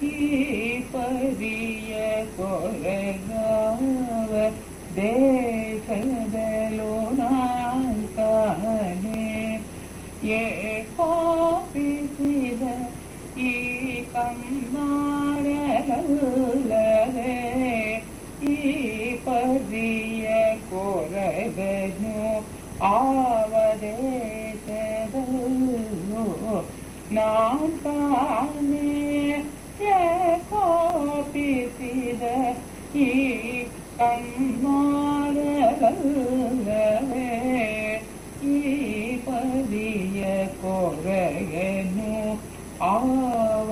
ಈ ಪರಿಯ ಕೊರಗಾವ ದೇಶದಲು ನಾಲ್ಕನೆ ಏ ಕೋಪಿಸಿದ ಈ ಕನ್ನಾಡಲೇ ಈ ಪರಿಯ ಕೊರಗನು ಆವದೇಶದಲ್ಲೂ ನಾನ್ ತಾನೇ ಕೋಪಿಸಿದ. ಈ ಕನ್ನಾಡಲೇ ಈ ಪದಿಯ ಕೊರೆಯನು ಆವ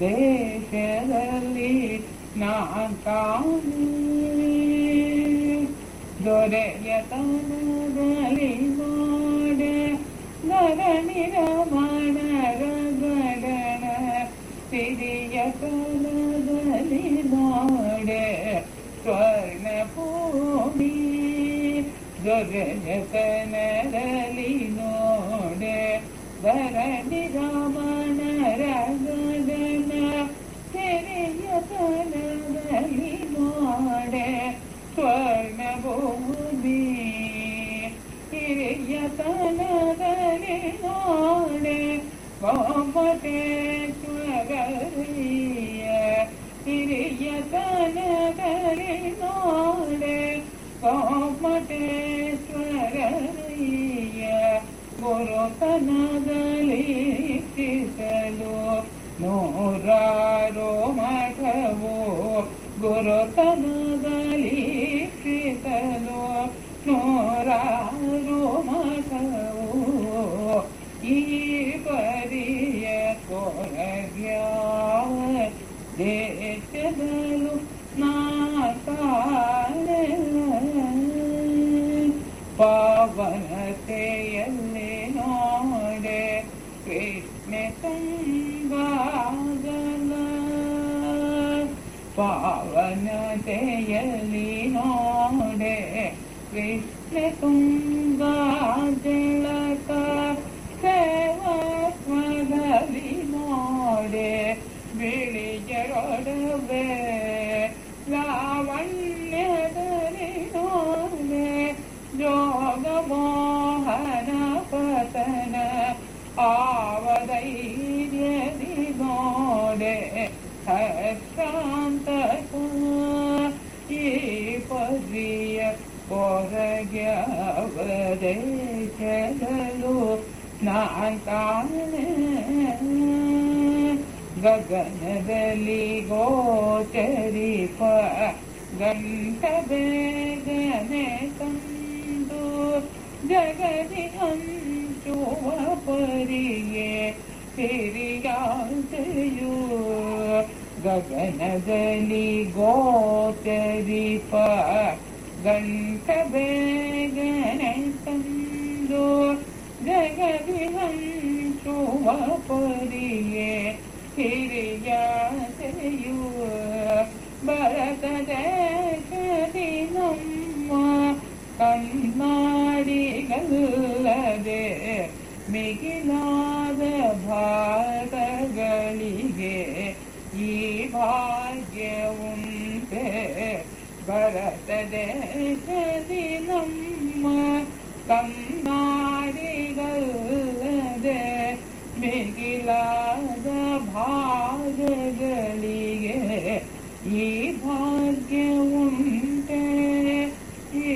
ದೇಶದಲ್ಲಿ ನಾ ಕಾಣಿ ದೊರೆಯತನದಲ್ಲಿ ಮಾಡೆ ನರನಿರ ಮಣರ ದೊರೆಯತನದಲ್ಲಿ ನೋಡೆ ಧರಣಿರ ಮಣರ ಗಡಣ ಸಿರಿಯ ಕಲದಲ್ಲಿ ಮಾಡೆ ಸ್ವರ್ಣ ಭೂಮಿ ಹಿರಿಯತನದಲ್ಲಿ ನೋಡೆ ಗೋಮಟೇಶ್ವರಯ್ಯ ಹಿರಿಯತನದಲ್ಲಿ ನೋಡೆ ಗೋಮಟೇಶ್ವರಯ್ಯ ಗುರುತನದಲ್ಲಿ ಚಿಸಲು ನೂರಾರು ಮಠವು ಗುರುತನದಲ್ಲಿ ಶ್ರೀತಲು ನೂರಾರು ಮಠವು ಈ ಪರಿಯ ಕೊರಗ್ಯಾವ ದೇಶದಲು ನಾಕಾಲೆ ಕೃಷ್ಣ ತಂಗಾಗಲ ಪಾವನತೆಯಲ್ಲಿ ನೋಡೆ ಕೃಷ್ಣ ತುಂಗ ಜಳಕ ಸೇವತ್ವದಲ್ಲಿ ನೋಡೆ ಬಿಳಿಯರೊಡವೆ ಲಾವಣ್ಯದಲ್ಲಿ ನೋಡೆ ಯೋಗ ಮೋಹನ ಪತನ ಆವದೈರ್ಯದಿ ಶಾಂತ ಈ ಪರಿಯ ಹೊರಗೆ ಅವದೇಶದಲು ನಾನ್ ತಾನೇ ಗಗನದಲ್ಲಿ ಗೋಚರಿಪ ಗಂಟ ಬೇಗನೆ ತಂದು ಜಗದಿ ಹಂಚುವ ಪರಿಯೇ ಹಿರಿಯಾದೆಯು ಗಗನದಲ್ಲಿ ಗೋಚರಿಪ ಜಗದಿ ಹಂಚುವ ಪರಿಯೇ ಹಿರಿಯಾದೆಯು ಭರತ ದೇಶದಿ ನಮ್ಮ ಕನ್ನಾಡಿಗಲ್ಲದೆ ಮಿಗಿಲಾದ ಭಾರತಗಳಿಗೆ ಭರತ ದೇಶದಿ ನಮ್ಮ ಕನ್ನಾಡಿಗಲ್ಲದೆ ಮಿಗಿಲಾದ ಭಾಗಗಳಿಗೆ ಈ ಭಾಗ್ಯ ಉಂಟೆ. ಈ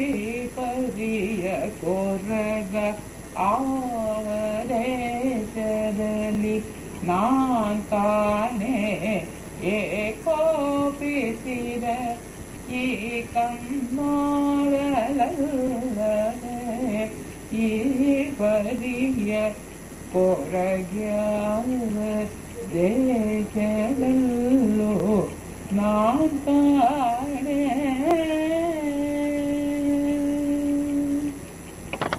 ಪರಿಯ ಕೊರಗ ಆವರೇಶದಲ್ಲಿ ನಾನ್ ತಾನೇ ಏಕೋಪಿಸಿದ. ಈ ಕನ್ನಡಲಲ್ಲದೆ ಈ ಪರಿಯ ಪೊರಗ್ಯಾವ ದೇಶದಲ್ಲೂ ನಾನ್ ತಾನೇ.